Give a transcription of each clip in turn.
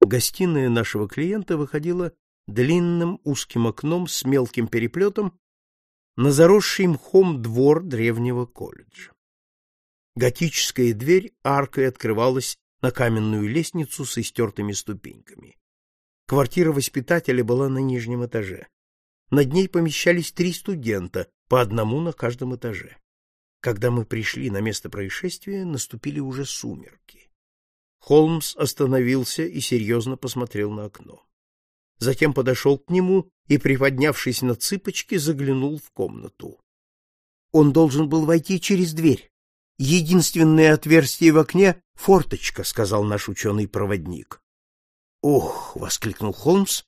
Гостиная нашего клиента выходила длинным узким окном с мелким переплетом на заросший мхом двор древнего колледжа. Готическая дверь аркой открывалась на каменную лестницу с истертыми ступеньками. Квартира воспитателя была на нижнем этаже. Над ней помещались три студента, по одному на каждом этаже. Когда мы пришли на место происшествия, наступили уже сумерки. Холмс остановился и серьезно посмотрел на окно. Затем подошел к нему и, приподнявшись на цыпочки, заглянул в комнату. Он должен был войти через дверь. Единственное отверстие в окне — форточка, — сказал наш ученый-проводник. — Ох! — воскликнул Холмс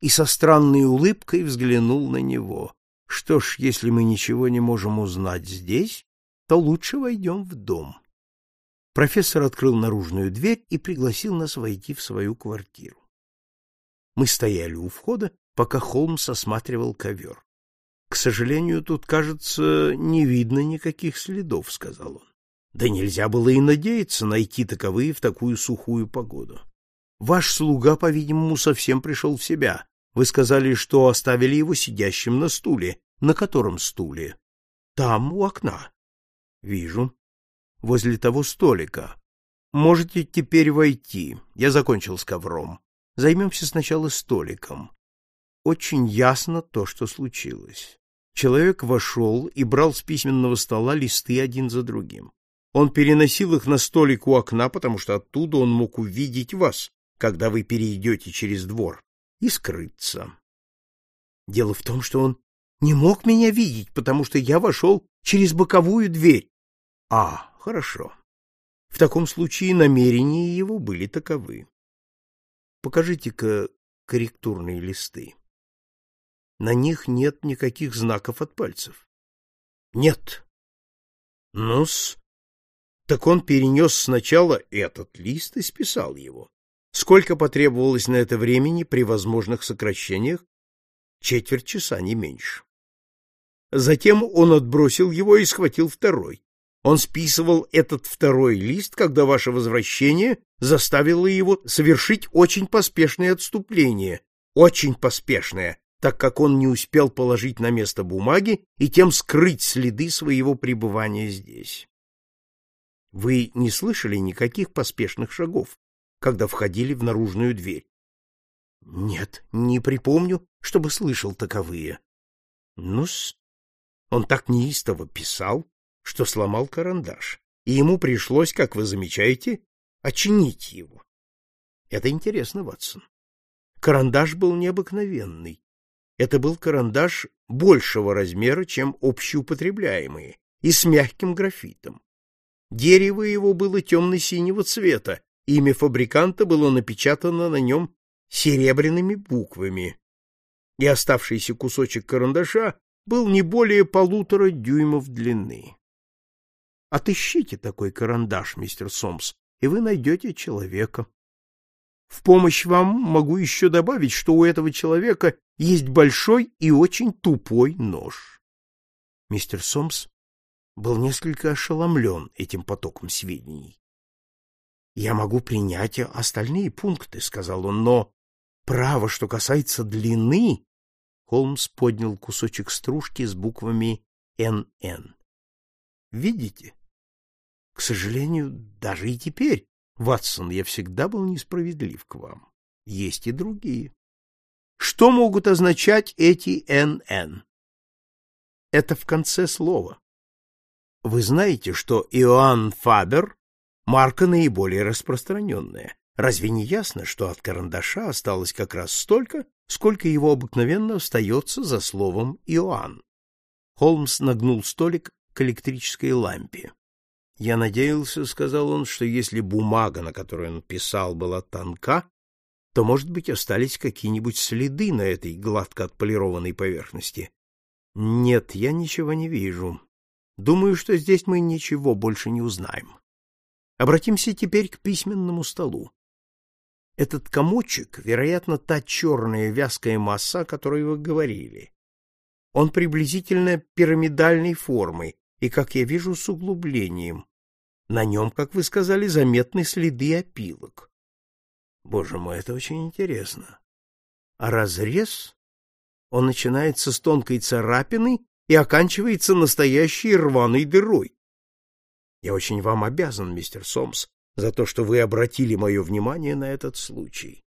и со странной улыбкой взглянул на него. — Что ж, если мы ничего не можем узнать здесь, то лучше войдем в дом. Профессор открыл наружную дверь и пригласил нас войти в свою квартиру. Мы стояли у входа, пока Холмс осматривал ковер. — К сожалению, тут, кажется, не видно никаких следов, — сказал он. Да нельзя было и надеяться найти таковые в такую сухую погоду. Ваш слуга, по-видимому, совсем пришел в себя. Вы сказали, что оставили его сидящим на стуле. На котором стуле? Там, у окна. Вижу. Возле того столика. Можете теперь войти. Я закончил с ковром. Займемся сначала столиком. Очень ясно то, что случилось. Человек вошел и брал с письменного стола листы один за другим. Он переносил их на столик у окна, потому что оттуда он мог увидеть вас, когда вы перейдете через двор, и скрыться. Дело в том, что он не мог меня видеть, потому что я вошел через боковую дверь. А, хорошо. В таком случае намерения его были таковы. Покажите-ка корректурные листы. На них нет никаких знаков от пальцев. Нет. Ну-с. Так он перенес сначала этот лист и списал его. Сколько потребовалось на это времени при возможных сокращениях? Четверть часа, не меньше. Затем он отбросил его и схватил второй. Он списывал этот второй лист, когда ваше возвращение заставило его совершить очень поспешное отступление, очень поспешное, так как он не успел положить на место бумаги и тем скрыть следы своего пребывания здесь. Вы не слышали никаких поспешных шагов, когда входили в наружную дверь? Нет, не припомню, чтобы слышал таковые. Ну-с, он так неистово писал, что сломал карандаш, и ему пришлось, как вы замечаете, очинить его. Это интересно, Ватсон. Карандаш был необыкновенный. Это был карандаш большего размера, чем общеупотребляемые, и с мягким графитом. Дерево его было темно-синего цвета, имя фабриканта было напечатано на нем серебряными буквами, и оставшийся кусочек карандаша был не более полутора дюймов длины. Отыщите такой карандаш, мистер Сомс, и вы найдете человека. В помощь вам могу еще добавить, что у этого человека есть большой и очень тупой нож. Мистер Сомс был несколько ошеломлен этим потоком сведений. «Я могу принять остальные пункты», — сказал он, — «но право, что касается длины...» Холмс поднял кусочек стружки с буквами «НН». «Видите?» К сожалению, даже и теперь, Ватсон, я всегда был несправедлив к вам. Есть и другие. Что могут означать эти НН? Это в конце слова. Вы знаете, что Иоанн Фабер — марка наиболее распространенная. Разве не ясно, что от карандаша осталось как раз столько, сколько его обыкновенно остается за словом Иоанн? Холмс нагнул столик к электрической лампе. Я надеялся, сказал он, что если бумага, на которой он писал, была тонка, то, может быть, остались какие-нибудь следы на этой гладко отполированной поверхности. Нет, я ничего не вижу. Думаю, что здесь мы ничего больше не узнаем. Обратимся теперь к письменному столу. Этот комочек, вероятно, та черная вязкая масса, о которой вы говорили. Он приблизительно пирамидальной формы, и, как я вижу, с углублением. На нем, как вы сказали, заметны следы опилок. Боже мой, это очень интересно. А разрез, он начинается с тонкой царапины и оканчивается настоящей рваной дырой. Я очень вам обязан, мистер Сомс, за то, что вы обратили мое внимание на этот случай.